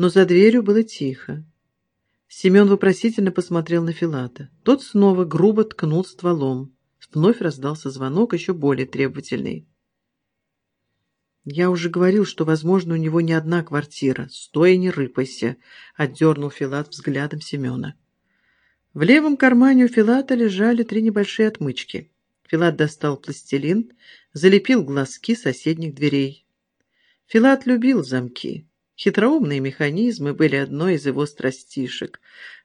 но за дверью было тихо. Семен вопросительно посмотрел на Филата. Тот снова грубо ткнул стволом. Вновь раздался звонок, еще более требовательный. «Я уже говорил, что, возможно, у него не одна квартира. Стой не рыпайся», — отдернул Филат взглядом Семена. В левом кармане у Филата лежали три небольшие отмычки. Филат достал пластилин, залепил глазки соседних дверей. Филат любил замки. Хитроумные механизмы были одной из его страстишек.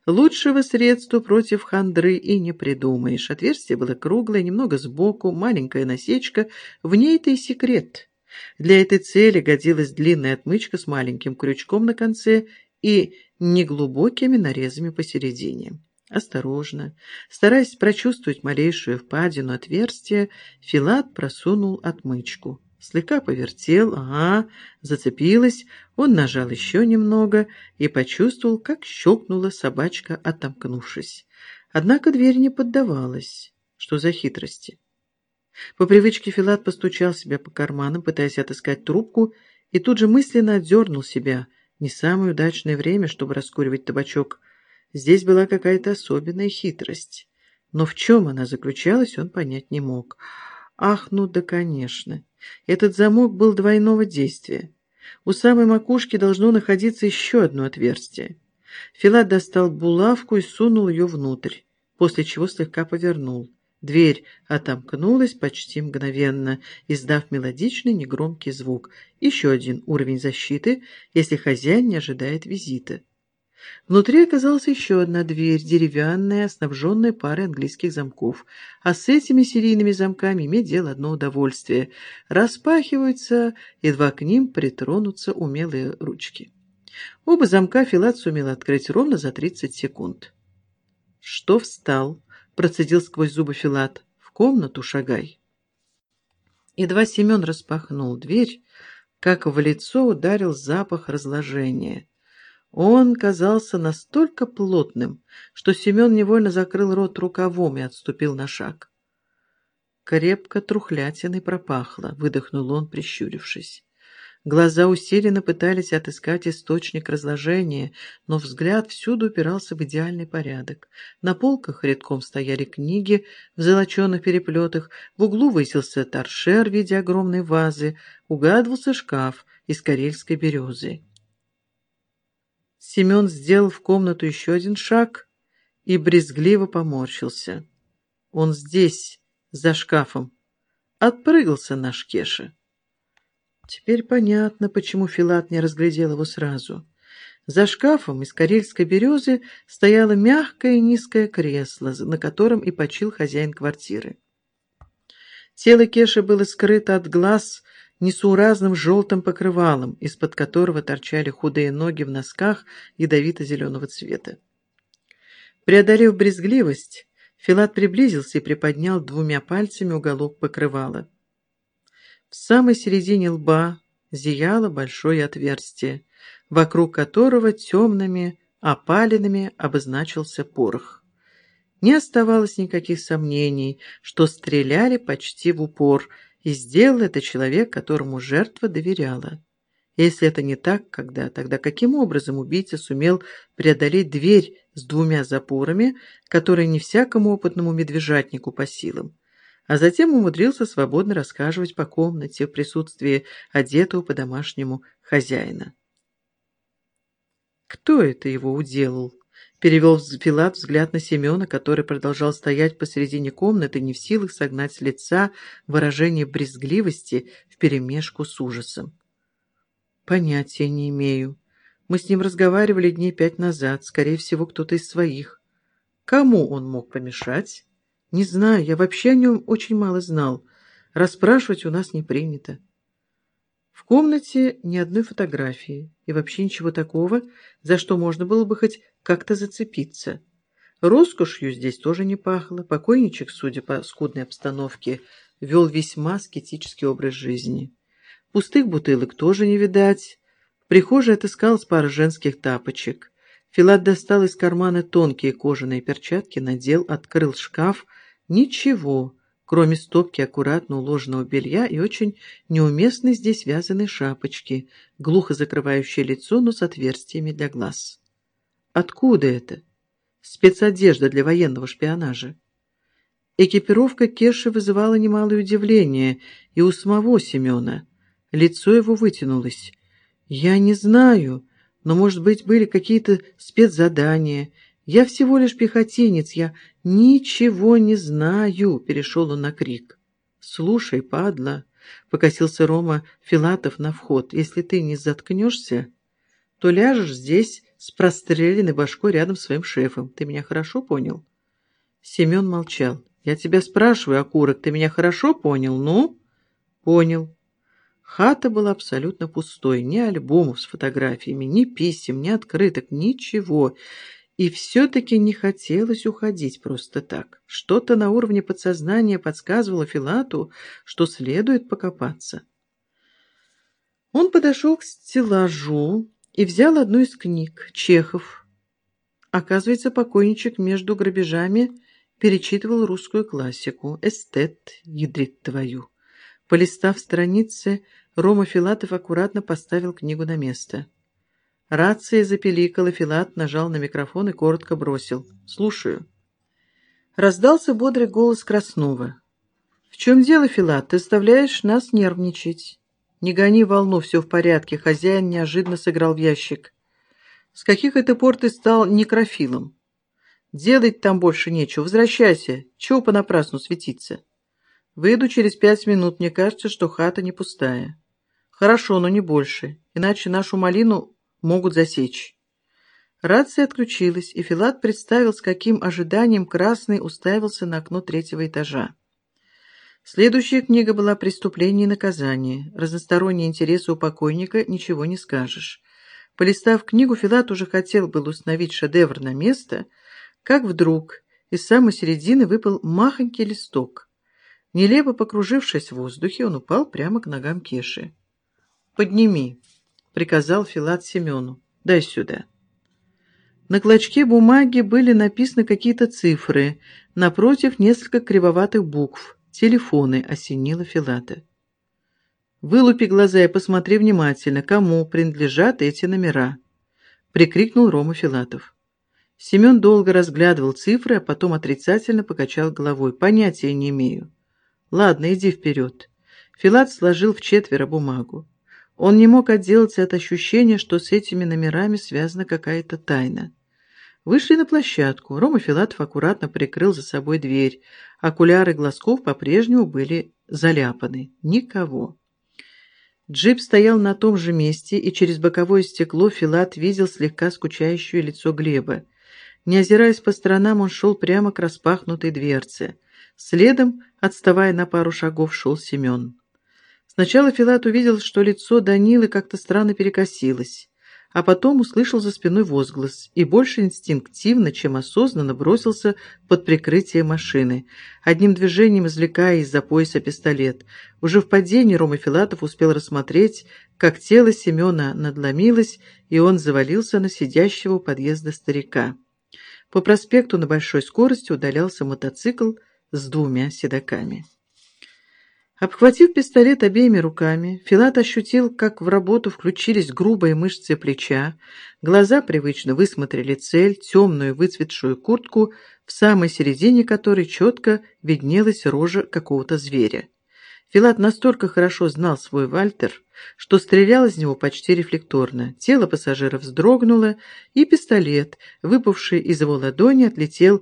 Лучшего средства против хандры и не придумаешь. Отверстие было круглое, немного сбоку, маленькая насечка. В ней-то и секрет. Для этой цели годилась длинная отмычка с маленьким крючком на конце и неглубокими нарезами посередине. Осторожно, стараясь прочувствовать малейшую впадину отверстия, Филат просунул отмычку. Слегка повертел, ага, зацепилась, он нажал еще немного и почувствовал, как щелкнула собачка, отомкнувшись. Однако дверь не поддавалась. Что за хитрости? По привычке Филат постучал себя по карманам, пытаясь отыскать трубку, и тут же мысленно отдернул себя. Не самое удачное время, чтобы раскуривать табачок. Здесь была какая-то особенная хитрость. Но в чем она заключалась, он понять не мог. Ах, ну да, конечно. Этот замок был двойного действия. У самой макушки должно находиться еще одно отверстие. Филат достал булавку и сунул ее внутрь, после чего слегка повернул. Дверь отомкнулась почти мгновенно, издав мелодичный негромкий звук. Еще один уровень защиты, если хозяин не ожидает визита. Внутри оказалась еще одна дверь, деревянная, снабженная парой английских замков. А с этими серийными замками иметь дело одно удовольствие. Распахиваются, едва к ним притронутся умелые ручки. Оба замка Филат сумел открыть ровно за 30 секунд. «Что встал?» — процедил сквозь зубы Филат. «В комнату шагай». Едва Семен распахнул дверь, как в лицо ударил запах разложения. Он казался настолько плотным, что Семен невольно закрыл рот рукавом и отступил на шаг. Крепко трухлятиной пропахло, выдохнул он, прищурившись. Глаза усиленно пытались отыскать источник разложения, но взгляд всюду упирался в идеальный порядок. На полках редком стояли книги в золоченых переплетах, в углу высился торшер в виде огромной вазы, угадывался шкаф из карельской березы. Семен сделал в комнату еще один шаг и брезгливо поморщился. Он здесь, за шкафом. Отпрыгался наш Кеша. Теперь понятно, почему Филат не разглядел его сразу. За шкафом из карельской березы стояло мягкое низкое кресло, на котором и почил хозяин квартиры. Тело Кеши было скрыто от глаз несуразным желтым покрывалом, из-под которого торчали худые ноги в носках ядовито-зеленого цвета. Преодолев брезгливость, Филат приблизился и приподнял двумя пальцами уголок покрывала. В самой середине лба зияло большое отверстие, вокруг которого темными опалинами обозначился порох. Не оставалось никаких сомнений, что стреляли почти в упор, и сделал это человек, которому жертва доверяла. Если это не так, когда, тогда каким образом убийца сумел преодолеть дверь с двумя запорами, которые не всякому опытному медвежатнику по силам, а затем умудрился свободно рассказывать по комнате в присутствии одетого по-домашнему хозяина? Кто это его уделал? Перевел Пилат взгляд на Семена, который продолжал стоять посередине комнаты, не в силах согнать с лица выражение брезгливости вперемешку с ужасом. «Понятия не имею. Мы с ним разговаривали дней пять назад, скорее всего, кто-то из своих. Кому он мог помешать? Не знаю, я вообще о нем очень мало знал. Расспрашивать у нас не принято. В комнате ни одной фотографии и вообще ничего такого, за что можно было бы хоть как-то зацепиться. Роскошью здесь тоже не пахло. Покойничек, судя по скудной обстановке, вел весьма скетический образ жизни. Пустых бутылок тоже не видать. В прихожей отыскалась пара женских тапочек. Филат достал из кармана тонкие кожаные перчатки, надел, открыл шкаф. Ничего, кроме стопки аккуратно уложенного белья и очень неуместной здесь вязаной шапочки, глухо закрывающей лицо, но с отверстиями для глаз. Откуда это? Спецодежда для военного шпионажа. Экипировка Кеши вызывала немалое удивление и у самого Семена. Лицо его вытянулось. «Я не знаю, но, может быть, были какие-то спецзадания. Я всего лишь пехотинец, я ничего не знаю», — перешел он на крик. «Слушай, падла», — покосился Рома Филатов на вход, «если ты не заткнешься, то ляжешь здесь с простреленной башкой рядом с своим шефом. Ты меня хорошо понял?» Семен молчал. «Я тебя спрашиваю, окурок, ты меня хорошо понял, ну?» «Понял». Хата была абсолютно пустой. Ни альбомов с фотографиями, ни писем, ни открыток, ничего. И все-таки не хотелось уходить просто так. Что-то на уровне подсознания подсказывало Филату, что следует покопаться. Он подошел к стеллажу и взял одну из книг «Чехов». Оказывается, покойничек между грабежами перечитывал русскую классику «Эстет, ядрит твою». Полистав страницы, Рома Филатов аккуратно поставил книгу на место. Рация запеликала, Филат нажал на микрофон и коротко бросил. «Слушаю». Раздался бодрый голос Краснова. «В чем дело, Филат? Ты заставляешь нас нервничать». «Не гони волну, все в порядке». Хозяин неожиданно сыграл в ящик. «С каких это пор ты стал некрофилом?» «Делать там больше нечего. Возвращайся. Чего понапрасну светиться?» Выйду через пять минут, мне кажется, что хата не пустая. Хорошо, но не больше, иначе нашу малину могут засечь. Рация отключилась, и Филат представил, с каким ожиданием Красный уставился на окно третьего этажа. Следующая книга была «Преступление и наказание». Разносторонние интересы у покойника ничего не скажешь. Полистав книгу, Филат уже хотел был установить шедевр на место, как вдруг из самой середины выпал махонький листок. Нелепо покружившись в воздухе, он упал прямо к ногам Кеши. «Подними», — приказал Филат Семену. «Дай сюда». На клочке бумаги были написаны какие-то цифры, напротив несколько кривоватых букв. Телефоны осенило Филата. «Вылупи глаза и посмотри внимательно, кому принадлежат эти номера», — прикрикнул Рома Филатов. Семен долго разглядывал цифры, а потом отрицательно покачал головой. «Понятия не имею». «Ладно, иди вперед». Филат сложил в четверо бумагу. Он не мог отделаться от ощущения, что с этими номерами связана какая-то тайна. Вышли на площадку. Рома Филатов аккуратно прикрыл за собой дверь. Окуляры глазков по-прежнему были заляпаны. Никого. Джип стоял на том же месте, и через боковое стекло Филат видел слегка скучающее лицо Глеба. Не озираясь по сторонам, он шел прямо к распахнутой дверце. Следом, отставая на пару шагов, шел Семен. Сначала Филат увидел, что лицо Данилы как-то странно перекосилось, а потом услышал за спиной возглас и больше инстинктивно, чем осознанно бросился под прикрытие машины, одним движением извлекая из-за пояса пистолет. Уже в падении Рома Филатов успел рассмотреть, как тело Семена надломилось, и он завалился на сидящего у подъезда старика. По проспекту на большой скорости удалялся мотоцикл, с двумя седаками. Обхватив пистолет обеими руками, Филат ощутил, как в работу включились грубые мышцы плеча, глаза привычно высмотрели цель, темную выцветшую куртку, в самой середине которой четко виднелась рожа какого-то зверя. Филат настолько хорошо знал свой Вальтер, что стрелял из него почти рефлекторно. Тело пассажира вздрогнуло, и пистолет, выпавший из его ладони, отлетел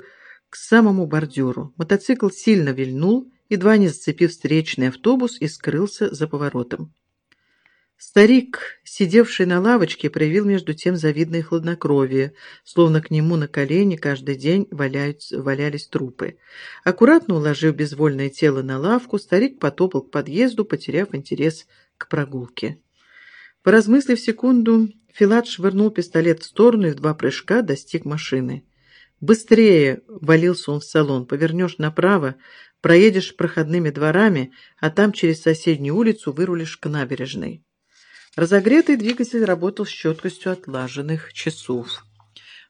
к самому бордюру. Мотоцикл сильно вильнул, едва не зацепив встречный автобус и скрылся за поворотом. Старик, сидевший на лавочке, проявил между тем завидное хладнокровие, словно к нему на колени каждый день валяются, валялись трупы. Аккуратно уложив безвольное тело на лавку, старик потопал к подъезду, потеряв интерес к прогулке. Поразмыслив секунду, Филат швырнул пистолет в сторону и в два прыжка достиг машины. «Быстрее!» — валился он в салон. «Повернешь направо, проедешь проходными дворами, а там через соседнюю улицу вырулишь к набережной». Разогретый двигатель работал с четкостью отлаженных часов.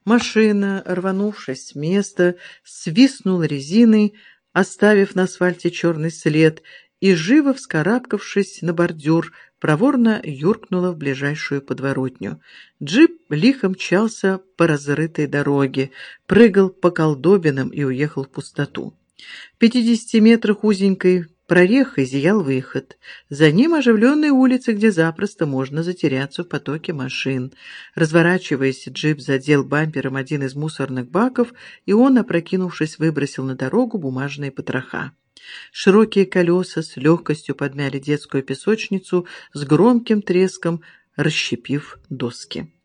Машина, рванувшись с места, свистнула резиной, оставив на асфальте черный след, и, живо вскарабкавшись на бордюр, проворно юркнула в ближайшую подворотню. Джип лихо мчался по разрытой дороге, прыгал по колдобинам и уехал в пустоту. В пятидесяти метрах узенькой прорехой зиял выход. За ним оживленные улицы, где запросто можно затеряться в потоке машин. Разворачиваясь, джип задел бампером один из мусорных баков, и он, опрокинувшись, выбросил на дорогу бумажные потроха. Широкие колеса с легкостью подмяли детскую песочницу с громким треском, расщепив доски.